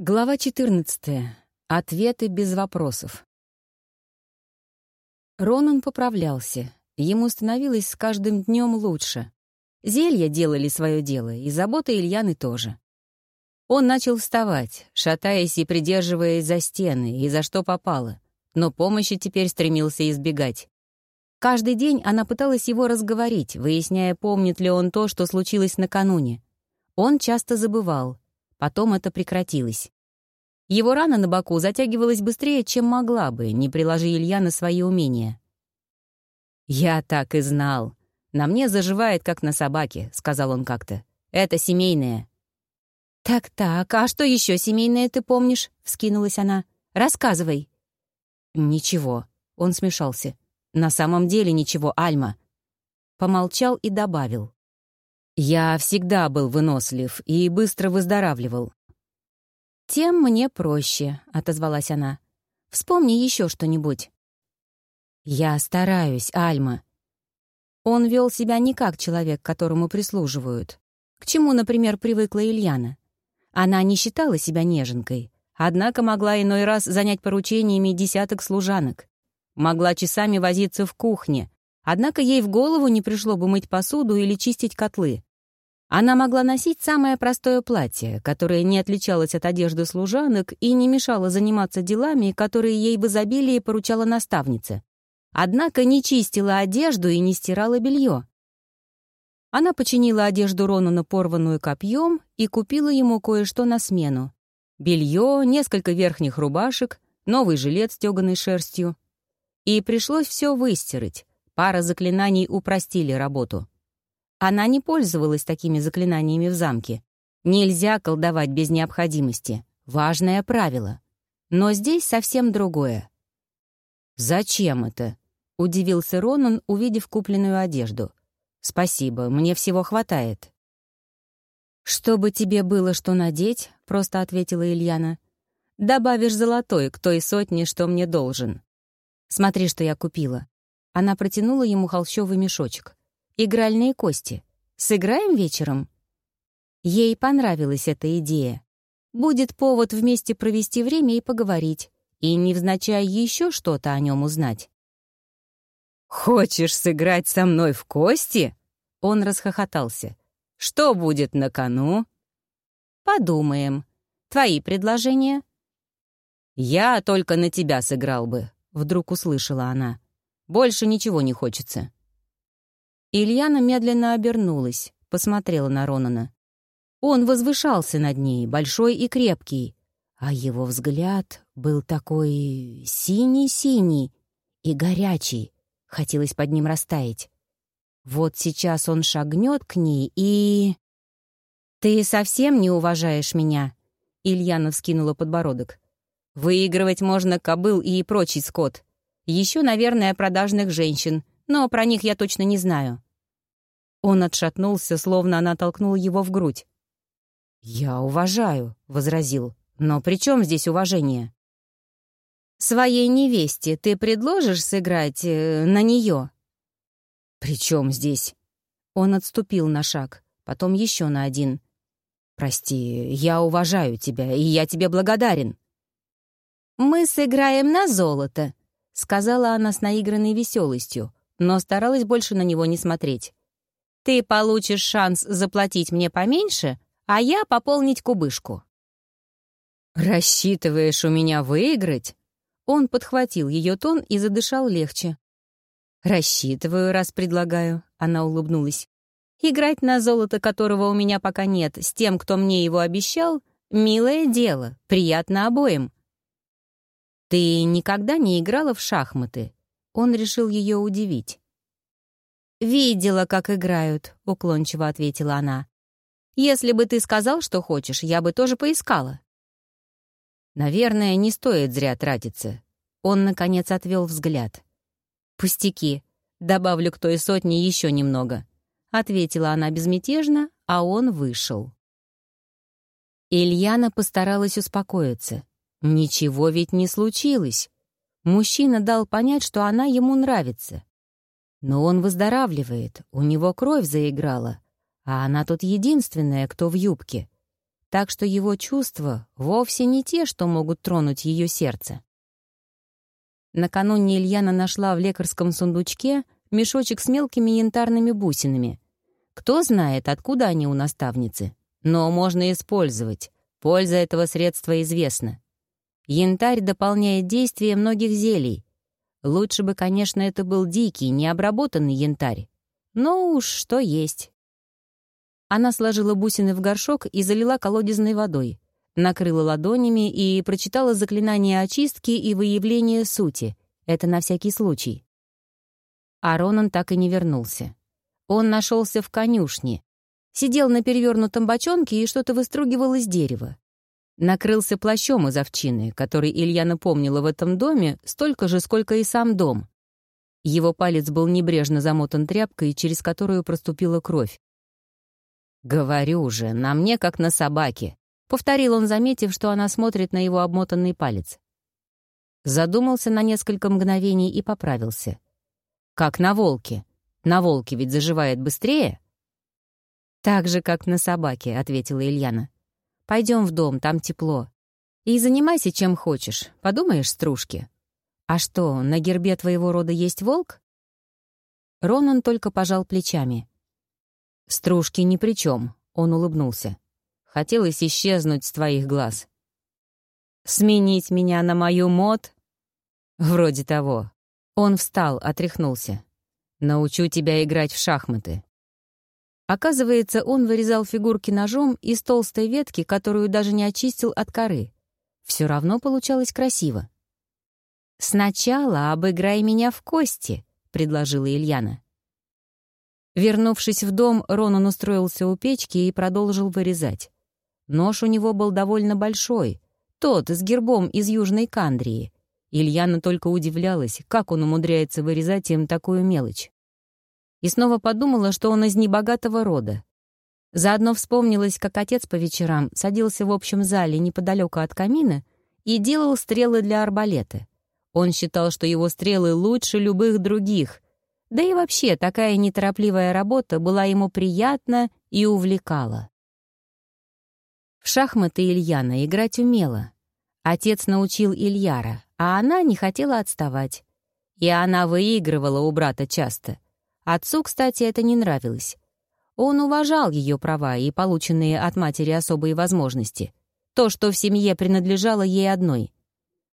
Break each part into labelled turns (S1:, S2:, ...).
S1: Глава 14. Ответы без вопросов. Ронан поправлялся. Ему становилось с каждым днем лучше. Зелья делали свое дело, и забота Ильяны тоже. Он начал вставать, шатаясь и придерживаясь за стены, и за что попало, но помощи теперь стремился избегать. Каждый день она пыталась его разговорить, выясняя, помнит ли он то, что случилось накануне. Он часто забывал. Потом это прекратилось. Его рана на боку затягивалась быстрее, чем могла бы, не приложи Илья на свои умения. «Я так и знал. На мне заживает, как на собаке», — сказал он как-то. «Это семейное».
S2: «Так-так, а что еще семейное ты помнишь?» — вскинулась она. «Рассказывай».
S1: «Ничего», — он смешался. «На самом деле ничего, Альма». Помолчал и добавил. «Я всегда был вынослив и быстро выздоравливал.
S2: «Тем мне проще», — отозвалась она. «Вспомни еще что-нибудь».
S1: «Я стараюсь, Альма». Он вел себя не как человек, которому прислуживают. К чему, например, привыкла Ильяна. Она не считала себя неженкой, однако могла иной раз занять поручениями десяток служанок. Могла часами возиться в кухне, однако ей в голову не пришло бы мыть посуду или чистить котлы. Она могла носить самое простое платье, которое не отличалось от одежды служанок и не мешало заниматься делами, которые ей в изобилии поручала наставница. Однако не чистила одежду и не стирала белье. Она починила одежду Ронана порванную копьем и купила ему кое-что на смену. Белье, несколько верхних рубашек, новый жилет с тёганой шерстью. И пришлось все выстирать. Пара заклинаний упростили работу. Она не пользовалась такими заклинаниями в замке. Нельзя колдовать без необходимости. Важное правило. Но здесь совсем другое. «Зачем это?» — удивился Ронан, увидев купленную одежду. «Спасибо, мне всего хватает». «Чтобы тебе было что надеть», — просто ответила Ильяна. «Добавишь золотой к той сотне, что мне должен. Смотри, что я купила». Она протянула ему холщовый мешочек игральные кости. Сыграем вечером?» Ей понравилась эта идея. Будет повод вместе провести время и поговорить, и невзначай еще что-то о нем узнать.
S3: «Хочешь сыграть со мной в кости?» Он расхохотался. «Что будет на кону?»
S2: «Подумаем. Твои предложения?»
S3: «Я только на тебя сыграл бы», — вдруг услышала она. «Больше ничего не хочется».
S1: Ильяна медленно обернулась, посмотрела на Ронана. Он возвышался над ней, большой и крепкий, а его взгляд был такой синий-синий и горячий, хотелось под ним растаять. Вот сейчас он шагнет к ней и... «Ты совсем не уважаешь меня?» Ильяна вскинула подбородок. «Выигрывать можно кобыл и прочий скот. Еще, наверное, продажных женщин, но про них я точно не знаю. Он отшатнулся, словно она толкнула его в грудь. «Я уважаю», — возразил. «Но при чем здесь уважение?» «Своей невесте ты предложишь сыграть э, на нее?» «При чем здесь?» Он отступил на шаг, потом еще на один. «Прости, я уважаю тебя, и я тебе благодарен».
S2: «Мы сыграем на золото», — сказала она с наигранной веселостью, но старалась больше на него не смотреть. Ты получишь шанс заплатить мне поменьше, а я пополнить кубышку».
S1: «Рассчитываешь у меня выиграть?» Он подхватил ее тон и задышал легче. «Рассчитываю, раз предлагаю», — она улыбнулась. «Играть на золото, которого у меня пока нет, с тем, кто мне его обещал, милое дело, приятно обоим». «Ты никогда не играла в шахматы?» Он решил ее удивить.
S2: «Видела, как играют», — уклончиво ответила она. «Если бы ты сказал, что хочешь, я бы тоже поискала».
S1: «Наверное, не стоит зря тратиться». Он, наконец, отвел взгляд.
S2: «Пустяки. Добавлю к той сотне еще немного», — ответила она безмятежно, а он вышел.
S1: Ильяна постаралась успокоиться. Ничего ведь не случилось. Мужчина дал понять, что она ему нравится. Но он выздоравливает, у него кровь заиграла, а она тут единственная, кто в юбке. так что его чувства вовсе не те, что могут тронуть ее сердце. Накануне Ильяна нашла в лекарском сундучке мешочек с мелкими янтарными бусинами. Кто знает, откуда они у наставницы. Но можно использовать. Польза этого средства известна. Янтарь дополняет действие многих зелий. Лучше бы, конечно, это был дикий, необработанный янтарь. Но уж что есть. Она сложила бусины в горшок и залила колодезной водой, накрыла ладонями и прочитала заклинание очистки и выявления сути. Это на всякий случай. А Ронан так и не вернулся. Он нашелся в конюшне. Сидел на перевернутом бочонке и что-то выстругивал из дерева. Накрылся плащом из овчины, который Илья напомнила в этом доме столько же, сколько и сам дом. Его палец был небрежно замотан тряпкой, через которую проступила кровь. «Говорю же, на мне как на собаке», — повторил он, заметив, что она смотрит на его обмотанный палец. Задумался на несколько мгновений и поправился. «Как на волке. На волке ведь заживает быстрее?» «Так же, как на собаке», — ответила Ильяна. «Пойдем в дом, там тепло. И занимайся чем хочешь. Подумаешь, стружки. А что, на гербе твоего рода есть волк?» Ронан только пожал плечами. «Стружки ни при чем», — он улыбнулся. «Хотелось исчезнуть с твоих глаз». «Сменить меня на мою мод?» «Вроде того». Он встал, отряхнулся. «Научу тебя играть в шахматы». Оказывается, он вырезал фигурки ножом из толстой ветки, которую даже не очистил от коры. Все равно получалось красиво. «Сначала обыграй меня в кости», — предложила Ильяна. Вернувшись в дом, Ронан устроился у печки и продолжил вырезать. Нож у него был довольно большой, тот с гербом из Южной Кандрии. Ильяна только удивлялась, как он умудряется вырезать им такую мелочь. И снова подумала, что он из небогатого рода. Заодно вспомнилось, как отец по вечерам садился в общем зале неподалеку от камина и делал стрелы для арбалета. Он считал, что его стрелы лучше любых других, да и вообще такая неторопливая работа была ему приятна и увлекала. В шахматы Ильяна играть умела. Отец научил Ильяра, а она не хотела отставать. И она выигрывала у брата часто. Отцу, кстати, это не нравилось. Он уважал ее права и полученные от матери особые возможности. То, что в семье принадлежало ей одной.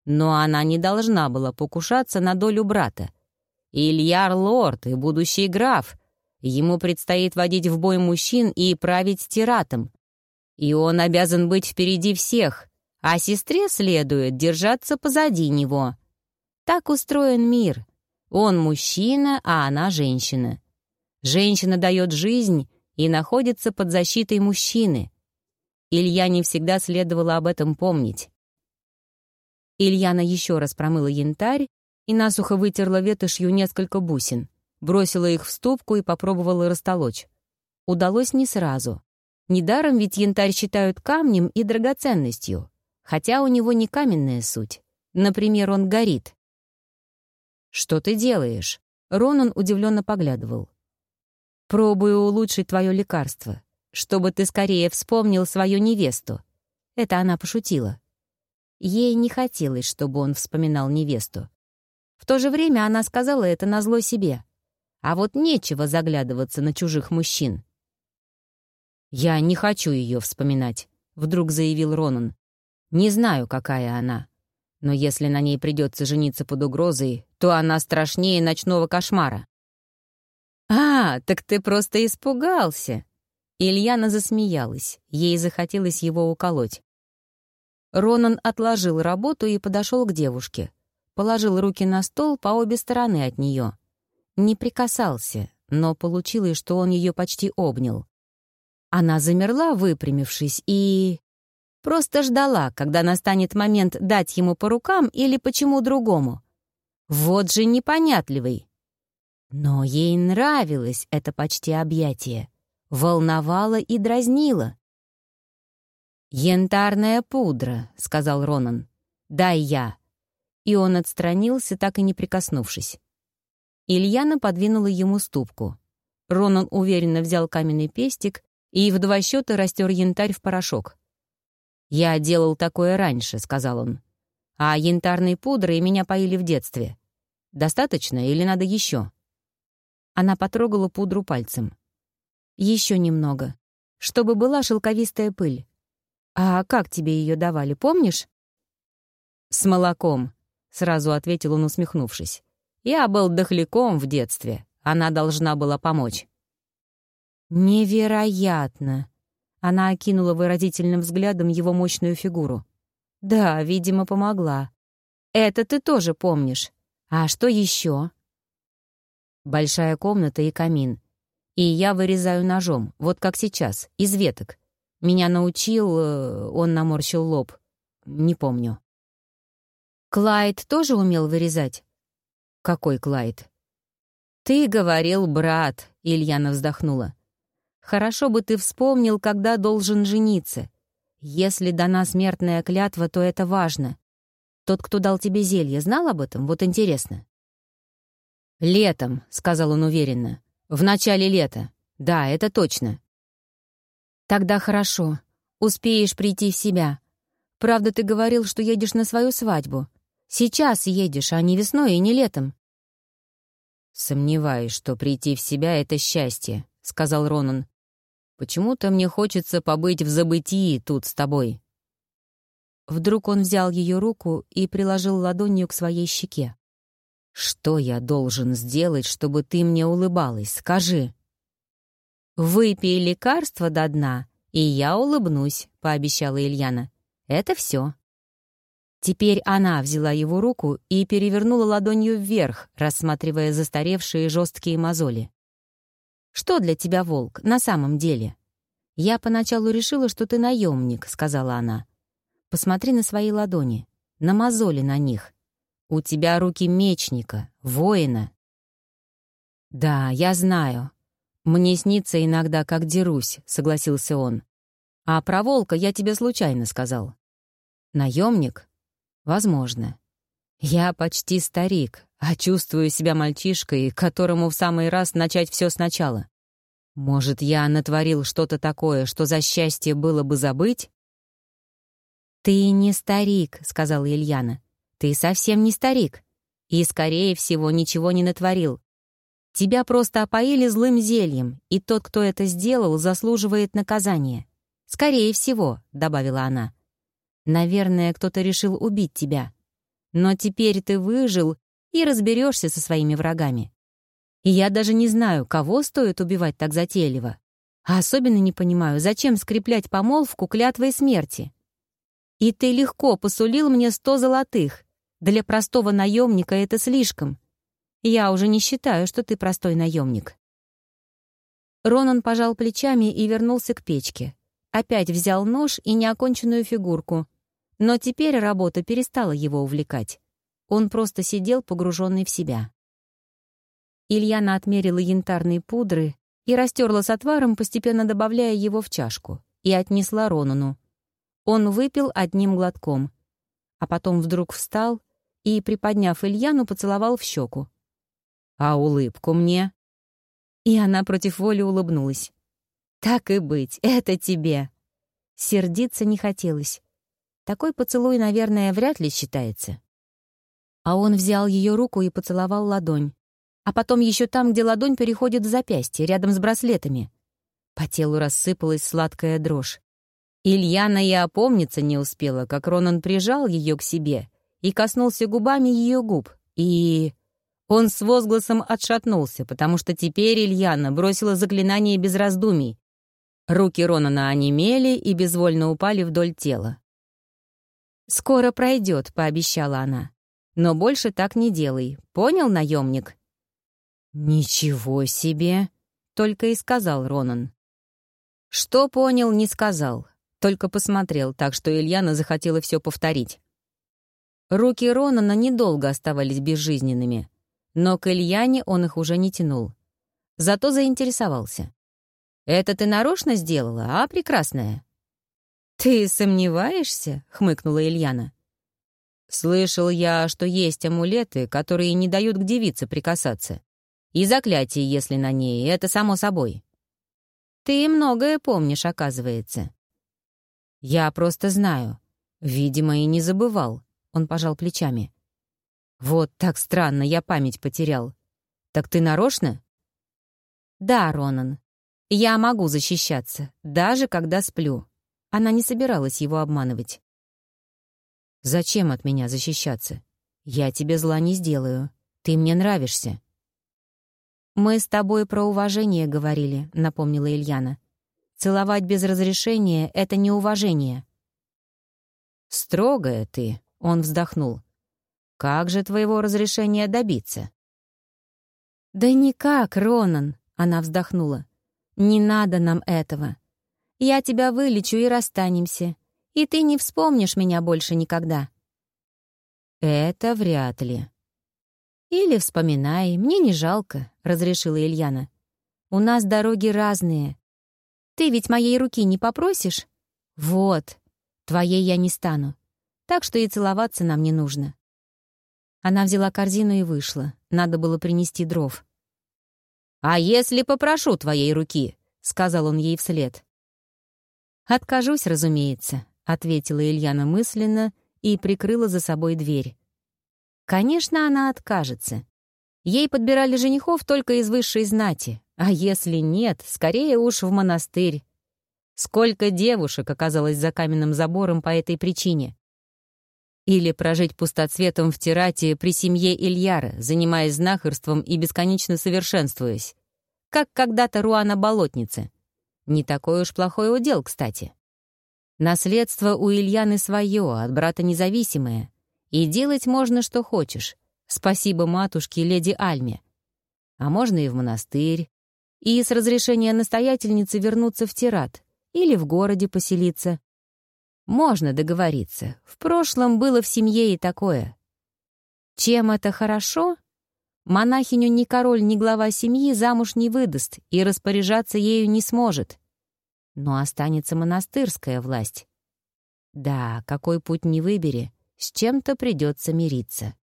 S1: Но она не должна была покушаться на долю брата — Ильяр лорд и будущий граф. Ему предстоит водить в бой мужчин и править тиратом. И он обязан быть впереди всех, а сестре следует держаться позади него. Так устроен мир. Он мужчина, а она женщина. Женщина дает жизнь и находится под защитой мужчины. Илья не всегда следовало об этом помнить. Ильяна еще раз промыла янтарь и насухо вытерла ветошью несколько бусин, бросила их в ступку и попробовала растолочь. Удалось не сразу. Недаром ведь янтарь считают камнем и драгоценностью, хотя у него не каменная суть. Например, он горит. «Что ты делаешь?» Ронан удивленно поглядывал. «Пробую улучшить твое лекарство, чтобы ты скорее вспомнил свою невесту». Это она пошутила. Ей не хотелось, чтобы он вспоминал невесту. В то же время она сказала это назло себе. А вот нечего заглядываться на чужих мужчин. «Я не хочу ее вспоминать», — вдруг заявил Ронан. «Не знаю, какая она. Но если на ней придется жениться под угрозой, то она страшнее ночного кошмара». «А, так ты просто испугался!» Ильяна засмеялась, ей захотелось его уколоть. Ронан отложил работу и подошел к девушке положил руки на стол по обе стороны от нее. Не прикасался, но получилось, что он ее почти обнял. Она замерла, выпрямившись, и... Просто ждала, когда настанет момент дать ему по рукам или почему другому. Вот же непонятливый. Но ей нравилось это почти объятие. Волновало и дразнило. «Янтарная пудра», — сказал Ронан. «Дай я» и он отстранился, так и не прикоснувшись. Ильяна подвинула ему ступку. Ронан уверенно взял каменный пестик и в два счета растер янтарь в порошок.
S3: «Я делал такое раньше», — сказал он. «А янтарной пудрой меня поили в детстве. Достаточно или надо еще?»
S1: Она потрогала пудру пальцем. Еще немного. Чтобы была шелковистая пыль. А как тебе ее давали, помнишь?
S3: С молоком, сразу ответил он, усмехнувшись. Я был дохляком в детстве. Она должна была помочь.
S1: Невероятно. Она окинула выразительным взглядом его мощную фигуру. Да, видимо, помогла. Это ты тоже помнишь. А что еще?
S3: Большая комната и камин. И я вырезаю ножом, вот как сейчас, из веток. Меня научил... Э, он наморщил лоб. Не помню.
S1: Клайд тоже умел вырезать?
S3: Какой Клайд?
S1: Ты говорил, брат, Ильяна вздохнула. Хорошо бы ты вспомнил, когда должен жениться. Если дана смертная клятва, то это важно. Тот, кто дал тебе зелье, знал об этом? Вот интересно.
S3: «Летом», — сказал он уверенно. «В начале лета. Да, это точно».
S1: «Тогда хорошо. Успеешь прийти в себя. Правда, ты говорил, что едешь на свою свадьбу. Сейчас едешь, а не весной и не летом».
S3: «Сомневаюсь, что прийти в себя — это счастье», — сказал Ронан. «Почему-то мне хочется побыть в забытии тут с тобой».
S1: Вдруг он взял ее руку и приложил ладонью к своей щеке.
S3: «Что я должен сделать, чтобы ты мне улыбалась? Скажи».
S1: «Выпей лекарство до дна, и я улыбнусь», — пообещала Ильяна. «Это все». Теперь она взяла его руку и перевернула ладонью вверх, рассматривая застаревшие жесткие мозоли. «Что для тебя волк на самом деле?» «Я поначалу решила, что ты наемник», — сказала она. «Посмотри на свои ладони, на мозоли на них. У тебя руки мечника, воина. Да, я знаю. Мне снится иногда, как дерусь, согласился он. А про волка я тебе случайно сказал. Наемник? Возможно. Я почти старик, а чувствую себя мальчишкой, которому в самый раз начать все сначала. Может, я натворил что-то такое, что за счастье было бы забыть? «Ты не старик», — сказала Ильяна. Ты совсем не старик и, скорее всего, ничего не натворил. Тебя просто опоили злым зельем, и тот, кто это сделал, заслуживает наказания. Скорее всего, — добавила она. Наверное, кто-то решил убить тебя. Но теперь ты выжил и разберешься со своими врагами. И я даже не знаю, кого стоит убивать так затейливо. А особенно не понимаю, зачем скреплять помолвку клятвой смерти. И ты легко посулил мне сто золотых, для простого наемника это слишком. Я уже не считаю, что ты простой наемник. Ронан пожал плечами и вернулся к печке. Опять взял нож и неоконченную фигурку. Но теперь работа перестала его увлекать. Он просто сидел, погруженный в себя. Ильяна отмерила янтарные пудры и растерла с отваром, постепенно добавляя его в чашку, и отнесла Ронану. Он выпил одним глотком, а потом вдруг встал и, приподняв Ильяну, поцеловал в щеку. «А улыбку мне?» И она против воли улыбнулась. «Так и быть, это тебе!» Сердиться не хотелось. Такой поцелуй, наверное, вряд ли считается. А он взял ее руку и поцеловал ладонь. А потом еще там, где ладонь переходит в запястье, рядом с браслетами. По телу рассыпалась сладкая дрожь. Ильяна и опомниться не успела, как Ронан прижал ее к себе и коснулся губами ее губ, и... Он с возгласом отшатнулся, потому что теперь Ильяна бросила заклинание без раздумий. Руки Ронана онемели и безвольно упали вдоль тела. «Скоро пройдет», — пообещала она. «Но больше так не делай. Понял, наемник?» «Ничего себе!» — только и сказал Ронан. Что понял, не сказал. Только посмотрел, так что Ильяна захотела все повторить. Руки Ронана недолго оставались безжизненными, но к Ильяне он их уже не тянул. Зато заинтересовался. «Это ты нарочно сделала, а, прекрасная?» «Ты сомневаешься?» — хмыкнула Ильяна. «Слышал я, что есть амулеты, которые не дают к девице прикасаться. И заклятие, если на ней, это само собой. Ты многое помнишь, оказывается.
S3: «Я просто знаю. Видимо, и не забывал», — он пожал плечами. «Вот так странно, я память потерял. Так ты нарочно?»
S1: «Да, Ронан. Я могу защищаться, даже когда сплю». Она не собиралась его обманывать.
S3: «Зачем от меня защищаться? Я тебе зла не сделаю. Ты мне нравишься».
S1: «Мы с тобой про уважение говорили», — напомнила Ильяна. «Целовать без разрешения — это неуважение».
S3: «Строгая ты», — он вздохнул. «Как же твоего разрешения добиться?»
S1: «Да никак, Ронан», — она вздохнула. «Не надо нам этого. Я тебя вылечу и расстанемся, и ты не вспомнишь меня больше никогда».
S3: «Это вряд ли».
S1: «Или вспоминай, мне не жалко», — разрешила Ильяна. «У нас дороги разные. Ты ведь моей руки не попросишь? Вот, твоей я не стану. Так что и целоваться нам не нужно». Она взяла корзину и вышла. Надо было принести дров.
S3: «А если попрошу твоей руки?» — сказал он ей вслед.
S1: «Откажусь, разумеется», — ответила Ильяна мысленно и прикрыла за собой дверь. Конечно, она откажется. Ей подбирали женихов только из высшей знати, а если нет, скорее уж в монастырь. Сколько девушек оказалось за каменным забором по этой причине. Или прожить пустоцветом в Тирате при семье Ильяра, занимаясь знахарством и бесконечно совершенствуясь. Как когда-то Руана Болотница. Не такой уж плохой удел, кстати. Наследство у Ильяны свое, от брата независимое. И делать можно, что хочешь. Спасибо матушке леди Альме. А можно и в монастырь. И с разрешения настоятельницы вернуться в Тират. Или в городе поселиться. Можно договориться. В прошлом было в семье и такое. Чем это хорошо? Монахиню ни король, ни глава семьи замуж не выдаст и распоряжаться ею не сможет. Но останется монастырская власть. Да, какой путь не выбери, с чем-то придется мириться.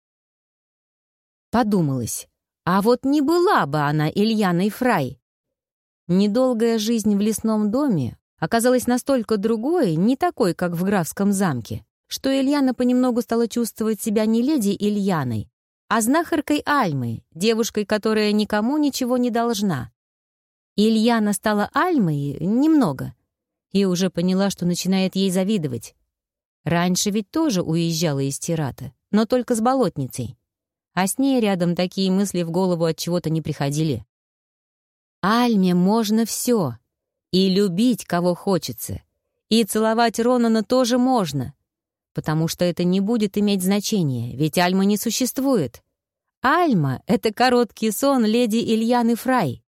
S1: Подумалось, а вот не была бы она Ильяной Фрай. Недолгая жизнь в лесном доме оказалась настолько другой, не такой, как в графском замке, что Ильяна понемногу стала чувствовать себя не леди Ильяной, а знахаркой Альмой, девушкой, которая никому ничего не должна. Ильяна стала Альмой немного и уже поняла, что начинает ей завидовать. Раньше ведь тоже уезжала из Тирата, но только с болотницей. А с ней рядом такие мысли в голову от чего-то не приходили. Альме можно все. И любить, кого хочется. И целовать Ронана тоже можно. Потому что это не будет иметь значения, ведь Альма не существует. Альма — это короткий сон леди Ильяны Фрай.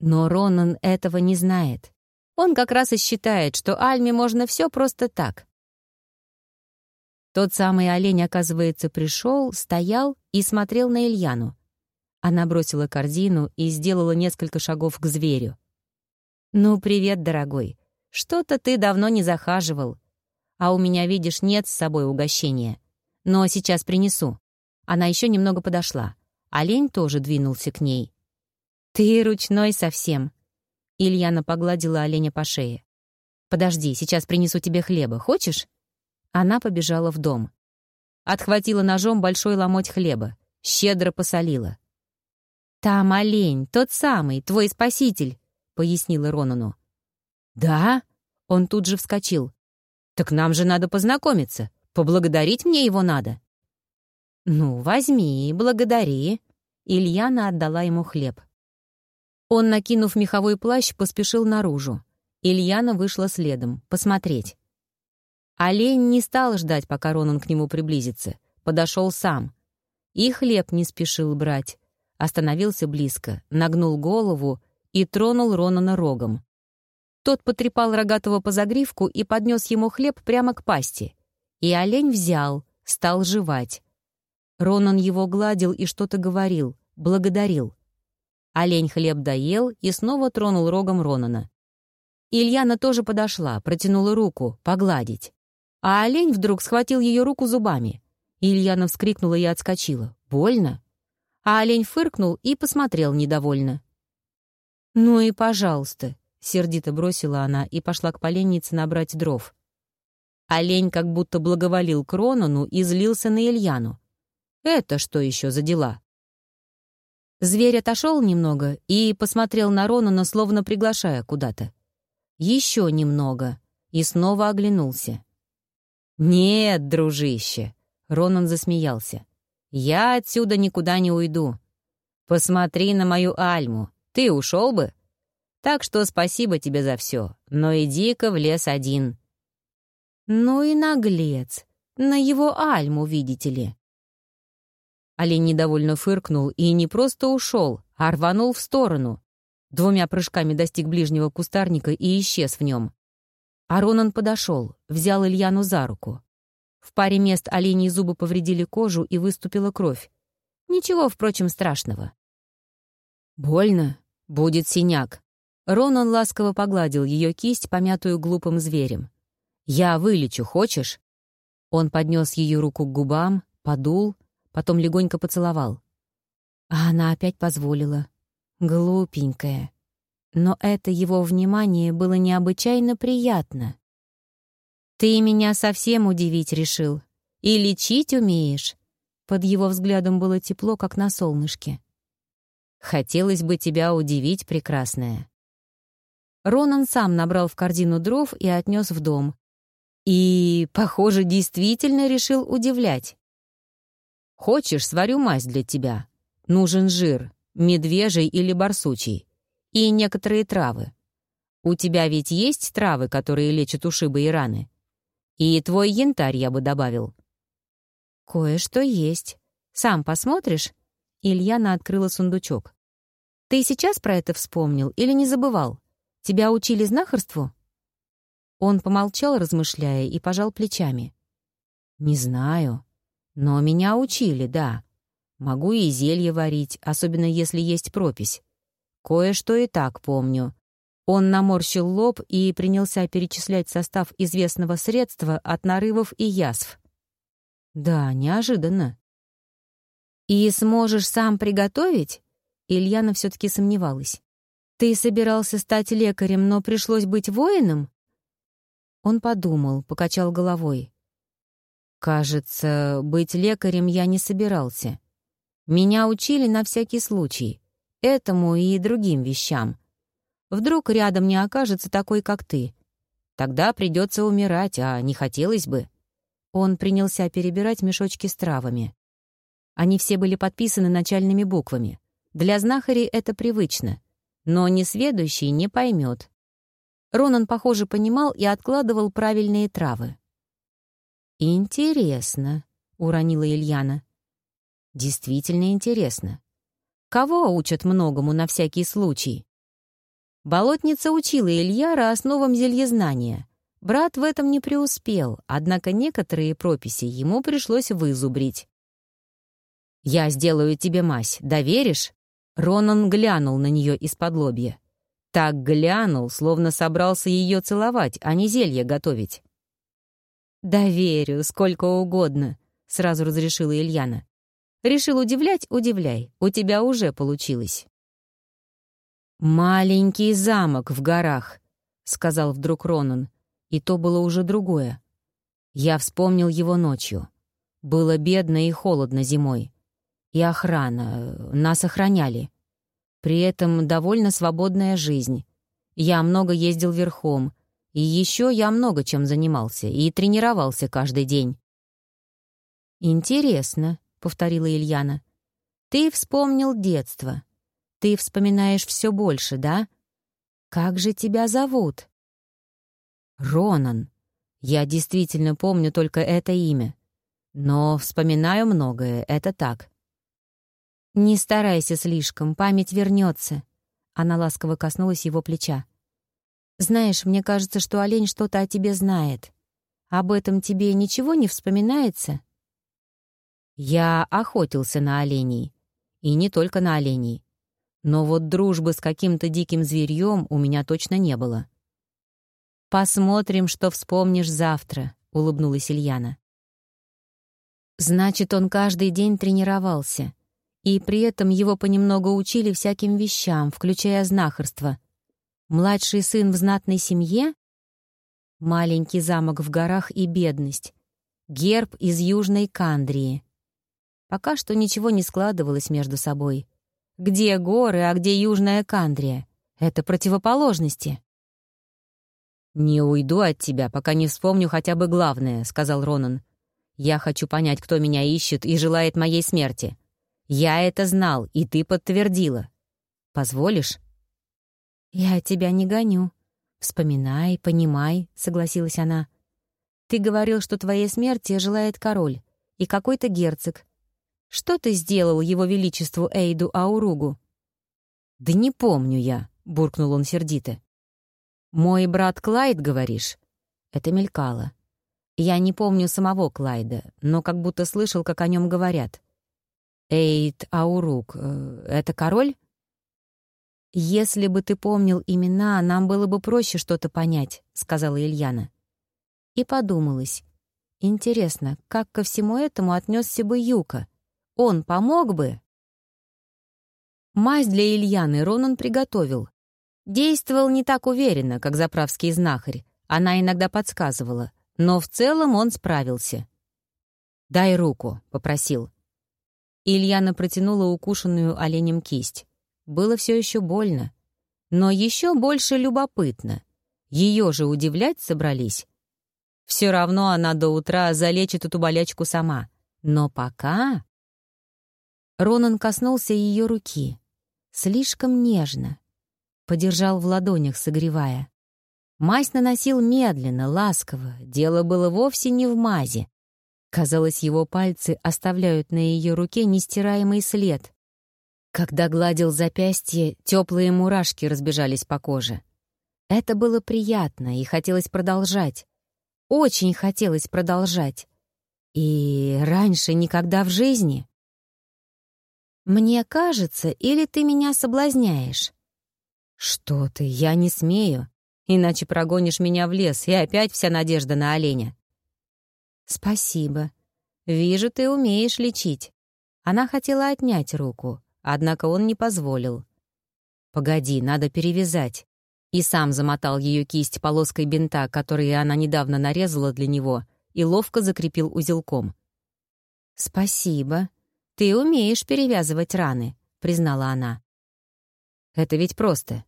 S1: Но Ронан этого не знает. Он как раз и считает, что Альме можно все просто так. Тот самый олень, оказывается, пришел, стоял и смотрел на Ильяну. Она бросила корзину и сделала несколько шагов к зверю. «Ну, привет, дорогой. Что-то ты давно не захаживал. А у меня, видишь, нет с собой угощения. Но сейчас принесу». Она еще немного подошла. Олень тоже двинулся к ней. «Ты ручной совсем». Ильяна погладила оленя по шее. «Подожди, сейчас принесу тебе хлеба. Хочешь?» Она побежала в дом. Отхватила ножом большой ломоть хлеба, щедро посолила. «Там олень, тот самый, твой спаситель», — пояснила Ронану. «Да?» — он тут же вскочил. «Так нам же надо познакомиться. Поблагодарить мне его надо». «Ну, возьми, благодари». Ильяна отдала ему хлеб. Он, накинув меховой плащ, поспешил наружу. Ильяна вышла следом, посмотреть. Олень не стал ждать, пока Ронан к нему приблизится. Подошел сам. И хлеб не спешил брать. Остановился близко, нагнул голову и тронул Ронана рогом. Тот потрепал рогатого по загривку и поднес ему хлеб прямо к пасти. И олень взял, стал жевать. Ронан его гладил и что-то говорил, благодарил. Олень хлеб доел и снова тронул рогом Ронана. Ильяна тоже подошла, протянула руку, погладить. А олень вдруг схватил ее руку зубами. Ильяна вскрикнула и отскочила. «Больно?» А олень фыркнул и посмотрел недовольно. «Ну и пожалуйста», — сердито бросила она и пошла к поленнице набрать дров.
S3: Олень как будто благоволил Кронону и злился на Ильяну. Это что еще за дела? Зверь отошел немного и посмотрел на Ронана, словно приглашая куда-то. Еще немного, и снова оглянулся. «Нет, дружище!» — Ронан засмеялся. «Я отсюда никуда не уйду. Посмотри на мою Альму. Ты ушел бы? Так что спасибо тебе за все, но иди-ка в лес один».
S1: «Ну и наглец. На его Альму, видите ли».
S3: Олень недовольно фыркнул и не просто ушел, а рванул в сторону. Двумя прыжками достиг ближнего кустарника и исчез в нем. Аронан подошел, взял Ильяну за руку. В паре мест оленей зубы повредили кожу и выступила кровь. Ничего, впрочем, страшного. «Больно? Будет синяк». Ронан ласково погладил ее кисть, помятую глупым зверем. «Я вылечу, хочешь?» Он поднес ее руку к губам, подул, потом легонько поцеловал. А она опять позволила. Глупенькая. Но это его внимание было необычайно приятно. «Ты меня совсем удивить решил. И лечить умеешь». Под его взглядом было тепло, как на солнышке. «Хотелось бы тебя удивить, прекрасная». Ронан сам набрал в корзину дров и отнес в дом. И, похоже, действительно решил удивлять. Хочешь, сварю мазь для тебя. Нужен жир, медвежий или барсучий. И некоторые травы. У тебя ведь есть травы, которые лечат ушибы и раны? И твой янтарь я бы добавил.
S1: Кое-что есть. Сам посмотришь? Ильяна открыла сундучок. Ты сейчас про это вспомнил или не забывал? Тебя учили знахарству? Он помолчал, размышляя, и пожал плечами.
S3: «Не знаю. Но меня учили, да. Могу и зелье варить, особенно если есть пропись. Кое-что и так помню. Он наморщил лоб и принялся перечислять состав известного средства от нарывов и язв. Да, неожиданно.
S1: «И сможешь сам приготовить?» Ильяна все-таки сомневалась. «Ты собирался стать лекарем, но пришлось быть воином?» Он подумал, покачал головой.
S3: Кажется, быть лекарем я не собирался. Меня учили на всякий случай. Этому и другим вещам. Вдруг рядом не окажется такой, как ты. Тогда придется умирать, а не хотелось бы. Он принялся перебирать мешочки с травами. Они все были подписаны начальными буквами. Для знахарей это привычно. Но несведущий не поймет. Ронан, похоже, понимал и откладывал правильные травы.
S1: «Интересно», — уронила Ильяна.
S3: «Действительно интересно. Кого учат многому на всякий случай?» Болотница учила Ильяра основам зельезнания. Брат в этом не преуспел, однако некоторые прописи ему пришлось вызубрить. «Я сделаю тебе мазь, доверишь?» Ронан глянул на нее из-под лобья. Так глянул, словно собрался ее целовать, а не зелье готовить.
S1: «Доверю, сколько угодно», — сразу разрешила Ильяна. «Решил удивлять — удивляй, у тебя уже получилось».
S3: «Маленький замок в горах», — сказал вдруг Ронан, и то было уже другое. Я вспомнил его ночью. Было бедно и холодно зимой. И охрана, нас охраняли. При этом довольно свободная жизнь. Я много ездил верхом, и еще я много чем занимался и тренировался каждый день.
S1: «Интересно», — повторила Ильяна. «Ты вспомнил детство. Ты вспоминаешь все больше, да? Как же тебя зовут?»
S3: «Ронан. Я действительно помню только это имя. Но вспоминаю многое, это так».
S1: «Не старайся слишком, память вернется. Она ласково коснулась его плеча. Знаешь, мне кажется, что олень что-то о тебе знает. Об этом тебе ничего не вспоминается?»
S3: «Я охотился на оленей. И не только на оленей. Но вот дружбы с каким-то диким зверьем у меня точно не было».
S1: «Посмотрим, что вспомнишь завтра», — улыбнулась Ильяна. Значит, он каждый день тренировался, и при этом его понемногу учили всяким вещам, включая знахарство — Младший сын в знатной семье? Маленький замок в горах и бедность. Герб из Южной Кандрии. Пока что ничего не складывалось между собой. Где горы, а где Южная Кандрия? Это противоположности.
S3: «Не уйду от тебя, пока не вспомню хотя бы главное», — сказал Ронан. «Я хочу понять, кто меня ищет и желает моей смерти. Я это знал, и ты подтвердила. Позволишь?»
S1: «Я тебя не гоню. Вспоминай, понимай», — согласилась она. «Ты говорил, что твоей смерти желает король и какой-то герцог. Что ты сделал его величеству Эйду Ауругу?»
S3: «Да не помню я», — буркнул он сердито. «Мой брат Клайд, говоришь?» Это мелькало. Я не помню самого Клайда, но как будто слышал, как о нем говорят. «Эйд Аурук э, — это король?»
S1: «Если бы ты помнил имена, нам было бы проще что-то понять», — сказала Ильяна. И подумалась. Интересно, как ко всему этому отнесся бы Юка? Он помог бы? Мазь для Ильяны Ронан приготовил. Действовал не так уверенно, как заправский знахарь. Она иногда подсказывала. Но в целом он справился. «Дай руку», — попросил. Ильяна протянула укушенную оленем кисть. Было все еще больно. Но еще больше любопытно. Ее же удивлять собрались. Все равно она до утра залечит эту болячку сама. Но пока... Ронан коснулся ее руки. Слишком нежно. Подержал в ладонях, согревая. Мазь наносил медленно, ласково. Дело было вовсе не в мазе. Казалось, его пальцы оставляют на ее руке нестираемый след. Когда гладил запястье, теплые мурашки разбежались по коже. Это было приятно, и хотелось продолжать. Очень хотелось продолжать. И раньше никогда в жизни. «Мне кажется, или ты меня соблазняешь?» «Что ты, я не смею, иначе прогонишь меня в лес, и опять вся надежда на оленя». «Спасибо. Вижу, ты умеешь лечить». Она хотела отнять руку, однако он не позволил. «Погоди, надо перевязать». И сам замотал ее кисть полоской бинта, который она недавно нарезала для него, и ловко закрепил узелком. «Спасибо», «Ты умеешь перевязывать раны», — признала она. «Это ведь просто».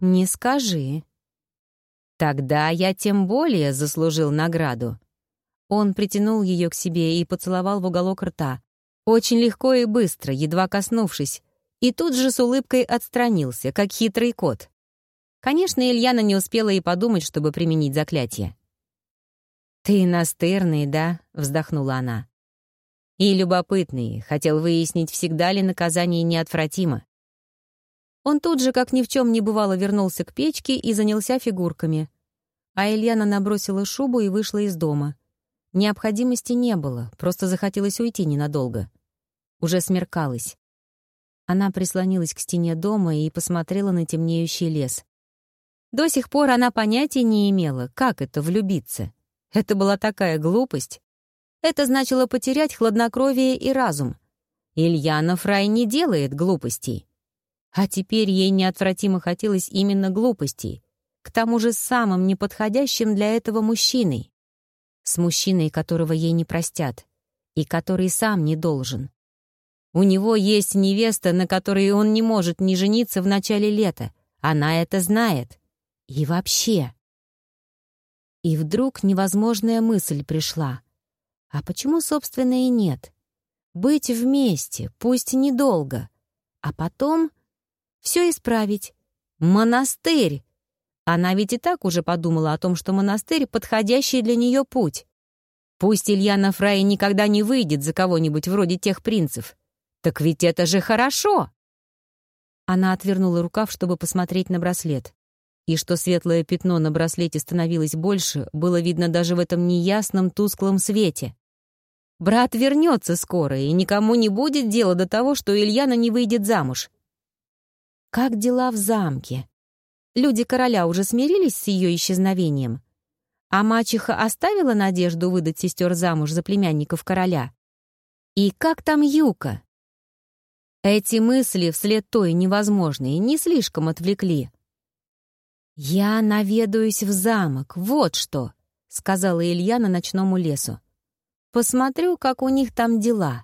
S1: «Не скажи». «Тогда я тем более заслужил награду». Он притянул ее к себе и поцеловал в уголок рта. Очень легко и быстро, едва коснувшись, и тут же с улыбкой отстранился, как хитрый кот. Конечно, Ильяна не успела и подумать, чтобы применить заклятие. «Ты настырный, да?» — вздохнула она. И любопытный, хотел выяснить, всегда ли наказание неотвратимо. Он тут же, как ни в чем не бывало, вернулся к печке и занялся фигурками. А Ильяна набросила шубу и вышла из дома. Необходимости не было, просто захотелось уйти ненадолго. Уже смеркалось. Она прислонилась к стене дома и посмотрела на темнеющий лес. До сих пор она понятия не имела, как это влюбиться. Это была такая глупость. Это значило потерять хладнокровие и разум. Ильяна Фрай не делает глупостей. А теперь ей неотвратимо хотелось именно глупостей, к тому же самым неподходящим для этого мужчиной. С мужчиной, которого ей не простят, и который сам не должен. У него есть невеста, на которой он не может не жениться в начале лета. Она это знает. И вообще. И вдруг невозможная мысль пришла. А почему, собственно, и нет? Быть вместе, пусть недолго. А потом все исправить. Монастырь! Она ведь и так уже подумала о том, что монастырь — подходящий для нее путь. Пусть Ильяна Фрай никогда не выйдет за кого-нибудь вроде тех принцев. Так ведь это же хорошо! Она отвернула рукав, чтобы посмотреть на браслет. И что светлое пятно на браслете становилось больше, было видно даже в этом неясном тусклом свете. Брат вернется скоро, и никому не будет дела до того, что Ильяна не выйдет замуж. Как дела в замке? Люди короля уже смирились с ее исчезновением? А мачеха оставила надежду выдать сестер замуж за племянников короля? И как там Юка? Эти мысли вслед той невозможной не слишком отвлекли. «Я наведаюсь в замок, вот что», — сказала Илья на ночному лесу. «Посмотрю, как у них там дела.